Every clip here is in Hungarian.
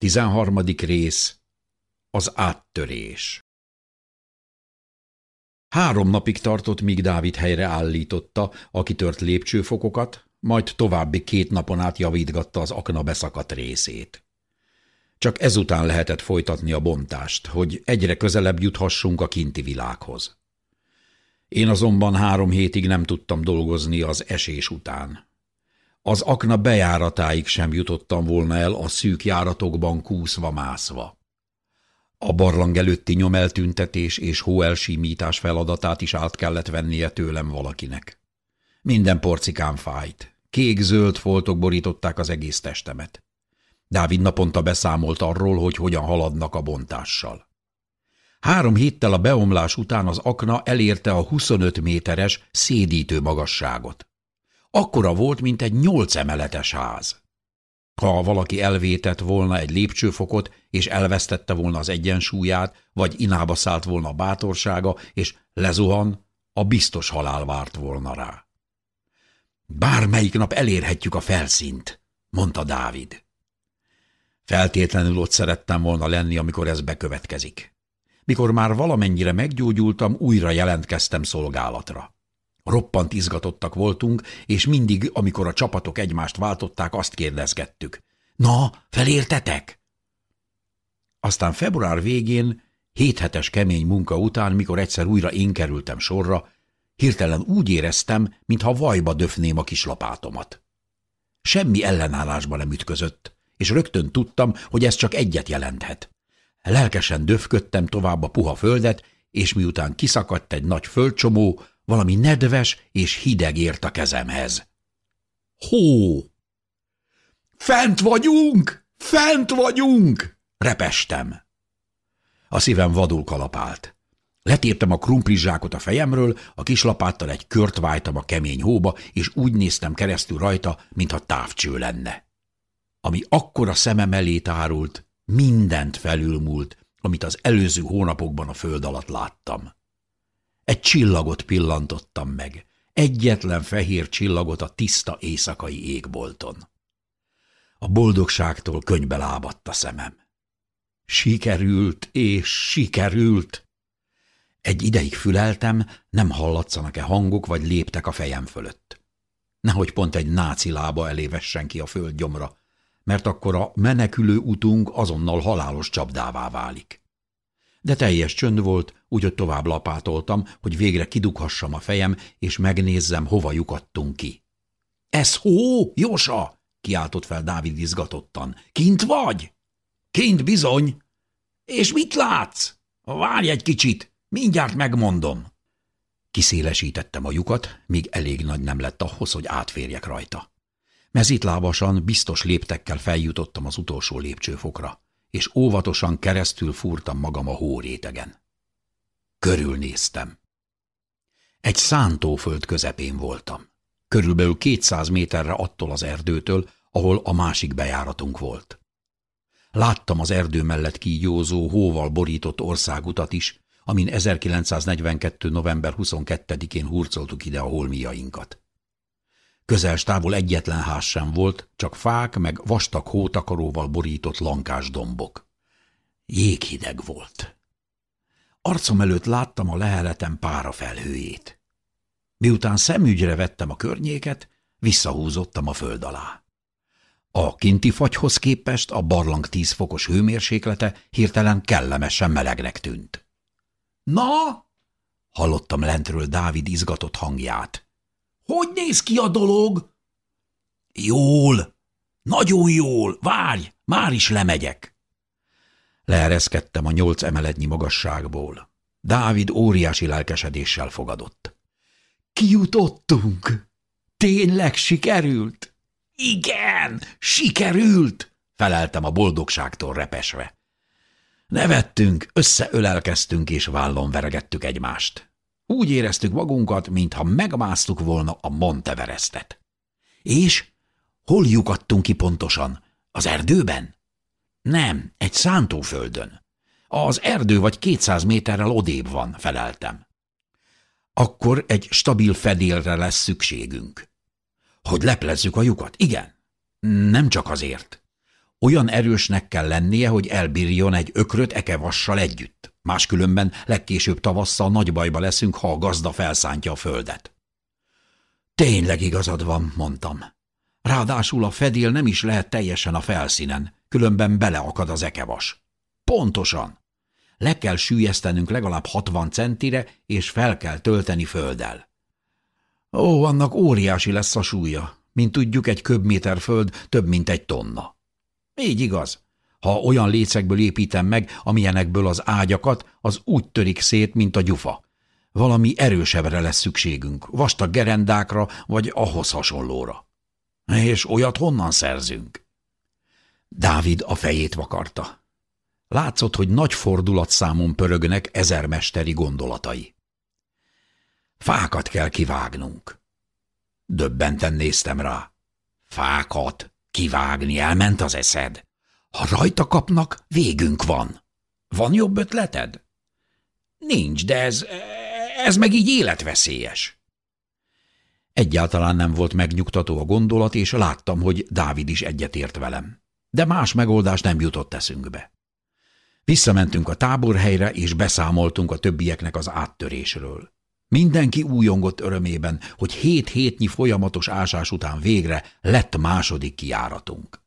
13. rész Az áttörés Három napig tartott, míg Dávid helyre állította a kitört lépcsőfokokat, majd további két napon át javítgatta az akna beszakadt részét. Csak ezután lehetett folytatni a bontást, hogy egyre közelebb juthassunk a kinti világhoz. Én azonban három hétig nem tudtam dolgozni az esés után. Az akna bejáratáig sem jutottam volna el a szűk járatokban kúszva-mászva. A barlang előtti nyomeltüntetés és hóelsímítás feladatát is át kellett vennie tőlem valakinek. Minden porcikám fájt. Kék-zöld foltok borították az egész testemet. Dávid naponta beszámolt arról, hogy hogyan haladnak a bontással. Három héttel a beomlás után az akna elérte a 25 méteres szédítő magasságot. Akkora volt, mint egy nyolc emeletes ház. Ha valaki elvétett volna egy lépcsőfokot, és elvesztette volna az egyensúlyát, vagy inába szállt volna a bátorsága, és lezuhan, a biztos halál várt volna rá. Bármelyik nap elérhetjük a felszínt, mondta Dávid. Feltétlenül ott szerettem volna lenni, amikor ez bekövetkezik. Mikor már valamennyire meggyógyultam, újra jelentkeztem szolgálatra. Roppant izgatottak voltunk, és mindig, amikor a csapatok egymást váltották, azt kérdezgettük. Na, felértetek? Aztán február végén, héthetes kemény munka után, mikor egyszer újra én kerültem sorra, hirtelen úgy éreztem, mintha vajba döfném a kislapátomat. Semmi ellenállásba nem ütközött, és rögtön tudtam, hogy ez csak egyet jelenthet. Lelkesen döfködtem tovább a puha földet, és miután kiszakadt egy nagy földcsomó, valami nedves és hideg ért a kezemhez. Hó! Fent vagyunk! Fent vagyunk! Repestem. A szívem vadul kalapált. Letéptem a krumplizsákot a fejemről, a kislapáttal egy kört vájtam a kemény hóba, és úgy néztem keresztül rajta, mintha távcső lenne. Ami akkora szemem elé tárult, mindent felülmúlt, amit az előző hónapokban a föld alatt láttam. Egy csillagot pillantottam meg, egyetlen fehér csillagot a tiszta éjszakai égbolton. A boldogságtól könybe lábadt a szemem. Sikerült és sikerült! Egy ideig füleltem, nem hallatszanak-e hangok, vagy léptek a fejem fölött. Nehogy pont egy náci lába elé ki a földgyomra, mert akkor a menekülő utunk azonnal halálos csapdává válik. De teljes csönd volt, úgy tovább lapátoltam, hogy végre kidughassam a fejem, és megnézzem, hova lyukadtunk ki. – Ez hó, Jósa! – kiáltott fel Dávid izgatottan. – Kint vagy? – Kint bizony. – És mit látsz? – Várj egy kicsit, mindjárt megmondom. Kiszélesítettem a lyukat, míg elég nagy nem lett ahhoz, hogy átférjek rajta. Mezitlábasan, biztos léptekkel feljutottam az utolsó lépcsőfokra, és óvatosan keresztül fúrtam magam a hórétegen. Körülnéztem. Egy szántóföld közepén voltam. Körülbelül 200 méterre attól az erdőtől, ahol a másik bejáratunk volt. Láttam az erdő mellett kígyózó, hóval borított országutat is, amin 1942. november 22-én hurcoltuk ide a holmiainkat. Közel távol egyetlen ház sem volt, csak fák meg vastag hótakaróval borított lankás dombok. Jéghideg volt. Arcom előtt láttam a leheletem felhőjét. Miután szemügyre vettem a környéket, visszahúzottam a föld alá. A kinti fagyhoz képest a barlang tíz fokos hőmérséklete hirtelen kellemesen melegnek tűnt. – Na? – hallottam lentről Dávid izgatott hangját. – Hogy néz ki a dolog? – Jól, nagyon jól, várj, már is lemegyek. Leereszkedtem a nyolc emeletnyi magasságból. Dávid óriási lelkesedéssel fogadott. Kijutottunk! Tényleg sikerült? Igen, sikerült! Feleltem a boldogságtól repesve. Nevettünk, összeölelkeztünk és vállon veregettük egymást. Úgy éreztük magunkat, mintha megmásztuk volna a Monteverestet. És hol lyukadtunk ki pontosan? Az erdőben? Nem, egy szántóföldön. Az erdő vagy kétszáz méterrel odébb van, feleltem. Akkor egy stabil fedélre lesz szükségünk. Hogy leplezzük a lyukat? Igen. Nem csak azért. Olyan erősnek kell lennie, hogy elbírjon egy ökröt ekevassal együtt. Máskülönben legkésőbb tavasszal nagy bajba leszünk, ha a gazda felszántja a földet. Tényleg igazad van, mondtam. Ráadásul a fedél nem is lehet teljesen a felszínen, különben beleakad az ekevas. Pontosan. Le kell sűjesztenünk legalább 60 centire, és fel kell tölteni földdel. Ó, annak óriási lesz a súlya. Mint tudjuk, egy köbméter föld több, mint egy tonna. Így igaz. Ha olyan lécekből építem meg, amilyenekből az ágyakat, az úgy törik szét, mint a gyufa. Valami erősebbre lesz szükségünk, vastag gerendákra, vagy ahhoz hasonlóra. És olyat honnan szerzünk? Dávid a fejét vakarta. Látszott, hogy nagy fordulatszámon pörögnek ezermesteri gondolatai. Fákat kell kivágnunk. Döbbenten néztem rá. Fákat kivágni elment az eszed. Ha rajta kapnak, végünk van. Van jobb ötleted? Nincs, de ez, ez meg így életveszélyes. Egyáltalán nem volt megnyugtató a gondolat, és láttam, hogy Dávid is egyetért velem. De más megoldás nem jutott eszünkbe. Visszamentünk a táborhelyre, és beszámoltunk a többieknek az áttörésről. Mindenki újongott örömében, hogy hét hétnyi folyamatos ásás után végre lett második kiáratunk.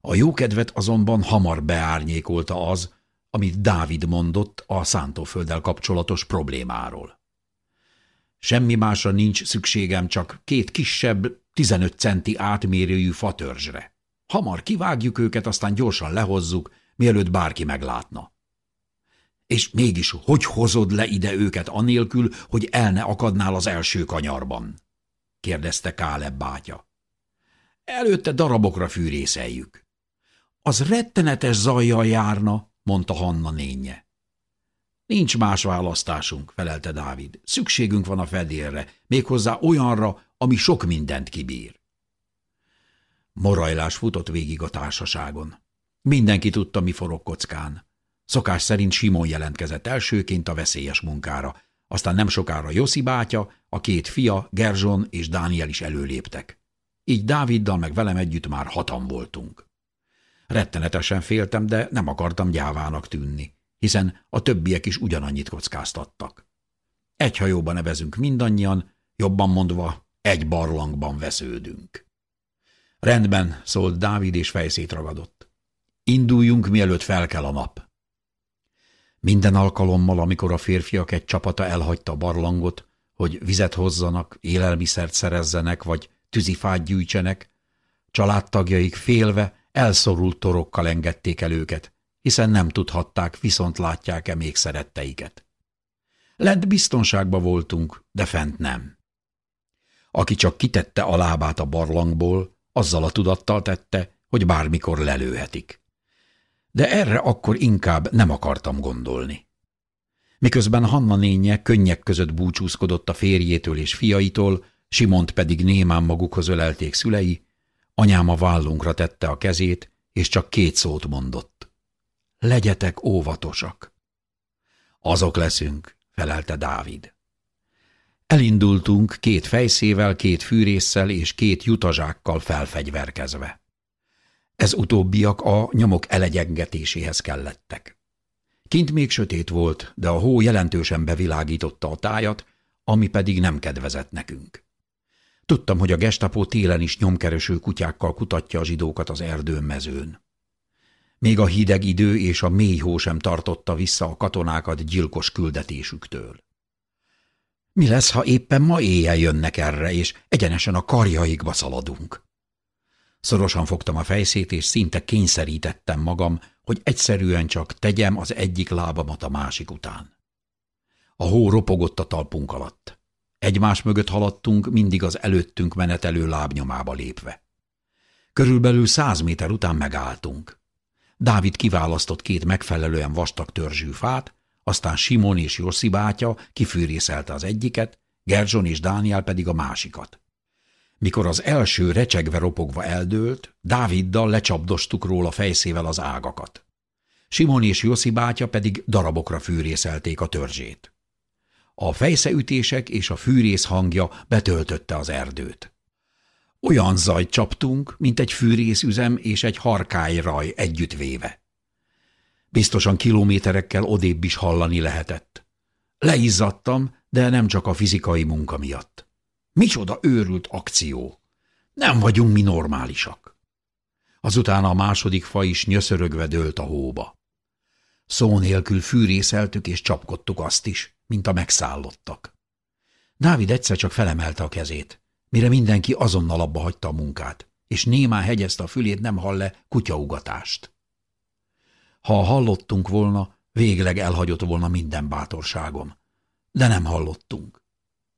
A jókedvet azonban hamar beárnyékolta az, amit Dávid mondott a szántófölddel kapcsolatos problémáról. Semmi másra nincs szükségem, csak két kisebb, 15 centi átmérőjű fatörzsre. Hamar kivágjuk őket, aztán gyorsan lehozzuk, mielőtt bárki meglátna. És mégis hogy hozod le ide őket anélkül, hogy el ne akadnál az első kanyarban? kérdezte Káleb bátya. Előtte darabokra fűrészeljük. Az rettenetes zajjal járna, mondta Hanna nénye. Nincs más választásunk, felelte Dávid. Szükségünk van a fedélre, méghozzá olyanra, ami sok mindent kibír. Morajlás futott végig a társaságon. Mindenki tudta, mi forog kockán. Szokás szerint Simon jelentkezett elsőként a veszélyes munkára, aztán nem sokára Joszi bátya, a két fia, Gerzson és Dániel is előléptek. Így Dáviddal meg velem együtt már hatan voltunk. Rettenetesen féltem, de nem akartam gyávának tűnni, hiszen a többiek is ugyanannyit kockáztattak. Egy hajóban nevezünk mindannyian, jobban mondva, egy barlangban vesződünk. Rendben, szólt Dávid, és fejszét ragadott. Induljunk, mielőtt felkel a nap. Minden alkalommal, amikor a férfiak egy csapata elhagyta a barlangot, hogy vizet hozzanak, élelmiszert szerezzenek, vagy tűzifát gyűjtsenek, családtagjaik félve, elszorult torokkal engedték el őket, hiszen nem tudhatták, viszont látják-e még szeretteiket. Lent biztonságba voltunk, de fent nem. Aki csak kitette a lábát a barlangból, azzal a tudattal tette, hogy bármikor lelőhetik de erre akkor inkább nem akartam gondolni. Miközben Hanna nénye könnyek között búcsúzkodott a férjétől és fiaitól, Simont pedig némán magukhoz ölelték szülei, anyám a vállunkra tette a kezét, és csak két szót mondott. Legyetek óvatosak. Azok leszünk, felelte Dávid. Elindultunk két fejszével, két fűrésszel és két jutazsákkal felfegyverkezve. Ez utóbbiak a nyomok elegyengetéséhez kellettek. Kint még sötét volt, de a hó jelentősen bevilágította a tájat, ami pedig nem kedvezett nekünk. Tudtam, hogy a gestapo télen is nyomkereső kutyákkal kutatja a zsidókat az erdőn mezőn. Még a hideg idő és a mély hó sem tartotta vissza a katonákat gyilkos küldetésüktől. Mi lesz, ha éppen ma éjjel jönnek erre, és egyenesen a karjaikba szaladunk? Szorosan fogtam a fejszét, és szinte kényszerítettem magam, hogy egyszerűen csak tegyem az egyik lábamat a másik után. A hó ropogott a talpunk alatt. Egymás mögött haladtunk, mindig az előttünk menetelő lábnyomába lépve. Körülbelül száz méter után megálltunk. Dávid kiválasztott két megfelelően vastag törzsű fát, aztán Simon és Jossi bátya kifűrészelte az egyiket, Gerzson és Dániel pedig a másikat. Mikor az első recsegve ropogva eldőlt, Dáviddal lecsapdostuk róla fejszével az ágakat. Simon és Joszi bátya pedig darabokra fűrészelték a törzsét. A fejszeütések és a fűrész hangja betöltötte az erdőt. Olyan zajt csaptunk, mint egy fűrészüzem és egy harkály együttvéve. Biztosan kilométerekkel odébb is hallani lehetett. Leizzadtam, de nem csak a fizikai munka miatt. Micsoda őrült akció! Nem vagyunk mi normálisak. Azután a második fa is nyöszörögve dőlt a hóba. Szó nélkül fűrészeltük és csapkodtuk azt is, mint a megszállottak. Dávid egyszer csak felemelte a kezét, mire mindenki azonnal abba hagyta a munkát, és némán hegyezte a fülét, nem hall le kutyaugatást. Ha hallottunk volna, végleg elhagyott volna minden bátorságom. De nem hallottunk.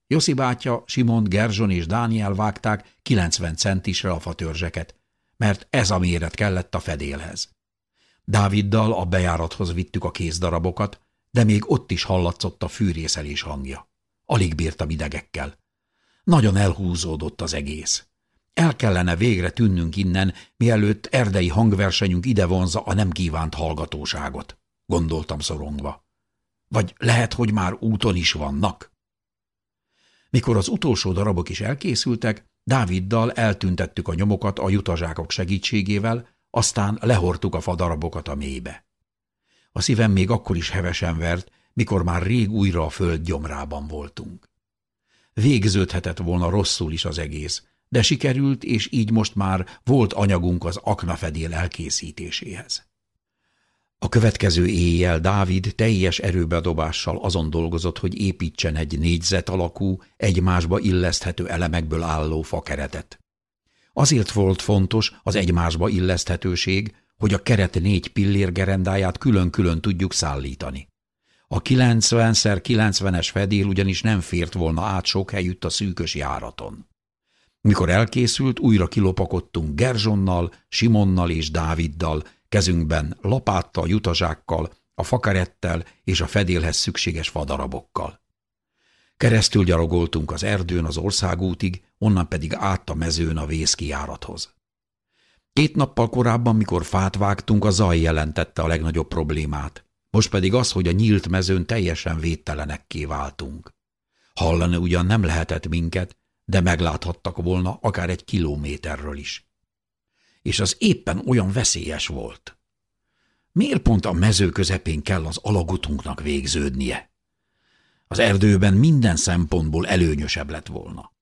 Joszi bátya, Simon, Gerzson és Dániel vágták 90 centisre a fatörzseket, mert ez a méret kellett a fedélhez. Dáviddal a bejárathoz vittük a kézdarabokat, de még ott is hallatszott a fűrészelés hangja. Alig bírtam idegekkel. Nagyon elhúzódott az egész. El kellene végre tűnnünk innen, mielőtt erdei hangversenyünk ide vonza a nem kívánt hallgatóságot, gondoltam szorongva. Vagy lehet, hogy már úton is vannak? Mikor az utolsó darabok is elkészültek, Dáviddal eltüntettük a nyomokat a jutazsákok segítségével, aztán lehortuk a fadarabokat a mélybe. A szívem még akkor is hevesen vert, mikor már rég újra a föld gyomrában voltunk. Végződhetett volna rosszul is az egész, de sikerült, és így most már volt anyagunk az aknafedél elkészítéséhez. A következő éjjel Dávid teljes erőbedobással azon dolgozott, hogy építsen egy négyzet alakú, egymásba illeszthető elemekből álló fakeretet. Azért volt fontos az egymásba illeszthetőség, hogy a keret négy pillérgerendáját külön-külön tudjuk szállítani. A 90x90-es fedél ugyanis nem fért volna át sok helyütt a szűkös járaton. Mikor elkészült, újra kilopakodtunk Gerzsonnal, Simonnal és Dáviddal, kezünkben lapáttal, jutazsákkal, a fakarettel és a fedélhez szükséges fadarabokkal. Keresztül gyarogoltunk az erdőn az országútig, onnan pedig át a mezőn a vészkijárathoz. Két nappal korábban, mikor fát vágtunk, a zaj jelentette a legnagyobb problémát. Most pedig az, hogy a nyílt mezőn teljesen védtelenekké váltunk. Hallani ugyan nem lehetett minket, de megláthattak volna akár egy kilométerről is. És az éppen olyan veszélyes volt. Miért pont a mező közepén kell az alagutunknak végződnie? Az erdőben minden szempontból előnyösebb lett volna.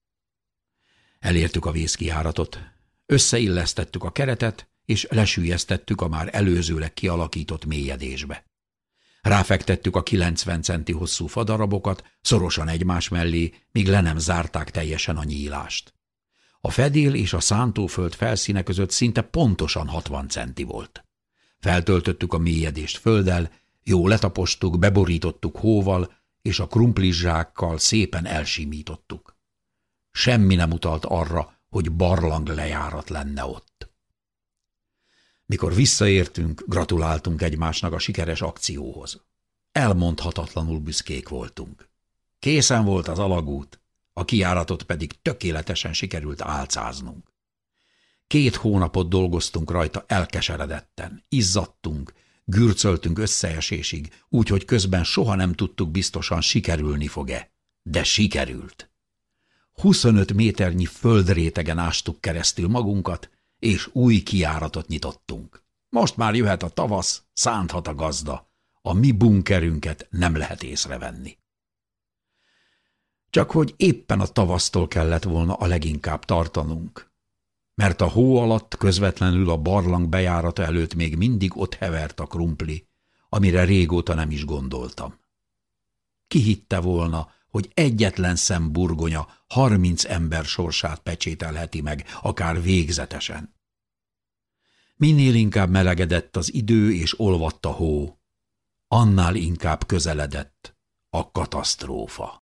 Elértük a vészkiáratot, összeillesztettük a keretet, és lesülyeztettük a már előzőleg kialakított mélyedésbe. Ráfektettük a 90 centi hosszú fadarabokat szorosan egymás mellé, míg le nem zárták teljesen a nyílást. A fedél és a szántóföld felszíne között szinte pontosan 60 centi volt. Feltöltöttük a mélyedést földdel, jó letapostuk, beborítottuk hóval, és a krumplizsákkal szépen elsimítottuk. Semmi nem utalt arra, hogy barlang lejárat lenne ott. Mikor visszaértünk, gratuláltunk egymásnak a sikeres akcióhoz. Elmondhatatlanul büszkék voltunk. Készen volt az alagút, a kiáratot pedig tökéletesen sikerült álcáznunk. Két hónapot dolgoztunk rajta elkeseredetten, izzadtunk, gürcöltünk összeesésig, úgyhogy közben soha nem tudtuk biztosan sikerülni fog-e. De sikerült. 25 méternyi földrétegen ástuk keresztül magunkat, és új kiáratot nyitottunk. Most már jöhet a tavasz, szánthat a gazda, a mi bunkerünket nem lehet észrevenni. Csak hogy éppen a tavasztól kellett volna a leginkább tartanunk, mert a hó alatt közvetlenül a barlang bejárata előtt még mindig ott hevert a krumpli, amire régóta nem is gondoltam. Ki hitte volna, hogy egyetlen szem burgonya harminc ember sorsát pecsételheti meg, akár végzetesen. Minél inkább melegedett az idő és olvadt a hó, annál inkább közeledett a katasztrófa.